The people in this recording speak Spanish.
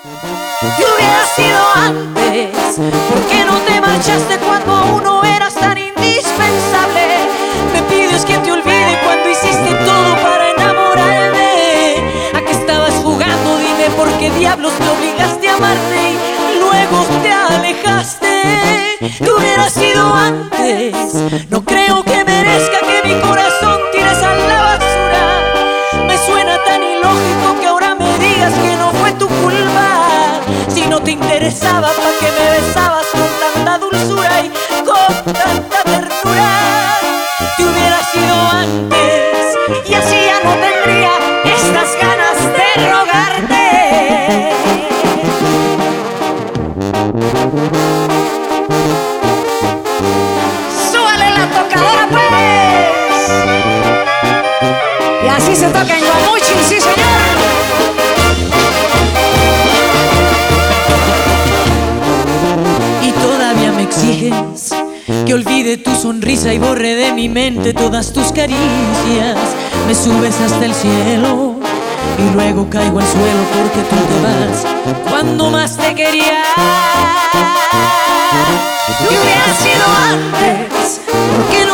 Te hubiera sido antes, ¿por qué no te marchaste cuando aún no eras tan indispensable? Me pides que te olvide cuando hiciste todo para enamorarme. ¿A qué estabas jugando? Dime por qué diablos te obligaste a amarme y luego te alejaste. Te hubiera sido antes, no creo que te interesaba, ¿para qué me besabas con tanta dulzura y con tanta ternura? Te hubiera sido antes y así ya no tendría estas ganas de rogarte. Súbale la tocadora, pues. Y así se toca en Guamuchi, Que olvide tu sonrisa y borre de mi mente todas tus caricias. Me subes hasta el cielo y luego caigo al suelo porque tú te vas cuando más te quería. No hubiera sido antes, porque